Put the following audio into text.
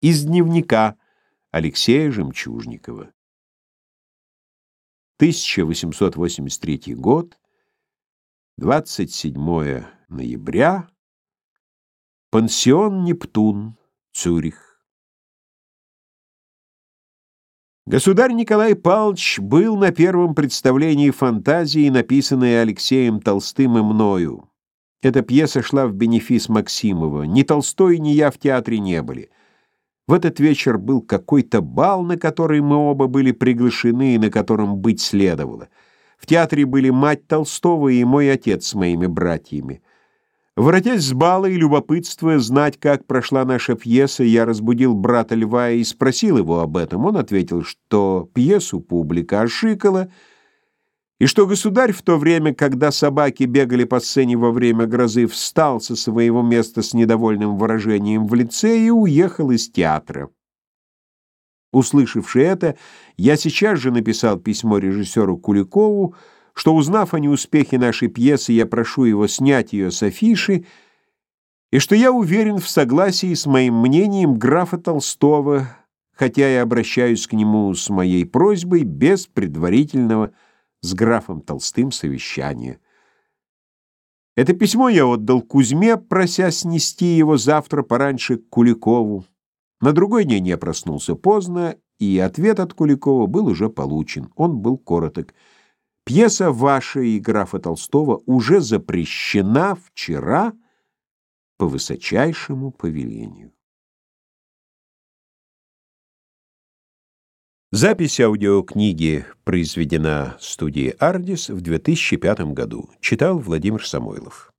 Из дневника Алексея Жемчужникова. 1883 год, 27 ноября, пансион «Нептун», Цюрих. Государь Николай Павлович был на первом представлении фантазии, написанной Алексеем Толстым и мною. Эта пьеса шла в бенефис Максимова. Ни Толстой, ни я в театре не были. В этот вечер был какой-то бал, на который мы оба были приглашены и на котором быть следовало. В театре были мать Толстого и мой отец с моими братьями. Воротясь с бала и любопытствуя знать, как прошла наша пьеса, я разбудил брата Льва и спросил его об этом. Он ответил, что пьесу публика ошикала, и что государь в то время, когда собаки бегали по сцене во время грозы, встал со своего места с недовольным выражением в лице и уехал из театра. Услышавши это, я сейчас же написал письмо режиссеру Куликову, что, узнав о неуспехе нашей пьесы, я прошу его снять ее с афиши, и что я уверен в согласии с моим мнением графа Толстого, хотя я обращаюсь к нему с моей просьбой без предварительного с графом Толстым совещание. Это письмо я отдал Кузьме, прося снести его завтра пораньше к Куликову. На другой день я проснулся поздно, и ответ от Куликова был уже получен. Он был короток. Пьеса ваша и графа Толстого уже запрещена вчера по высочайшему повелению. Запись аудиокниги произведена студией «Ардис» в 2005 году. Читал Владимир Самойлов.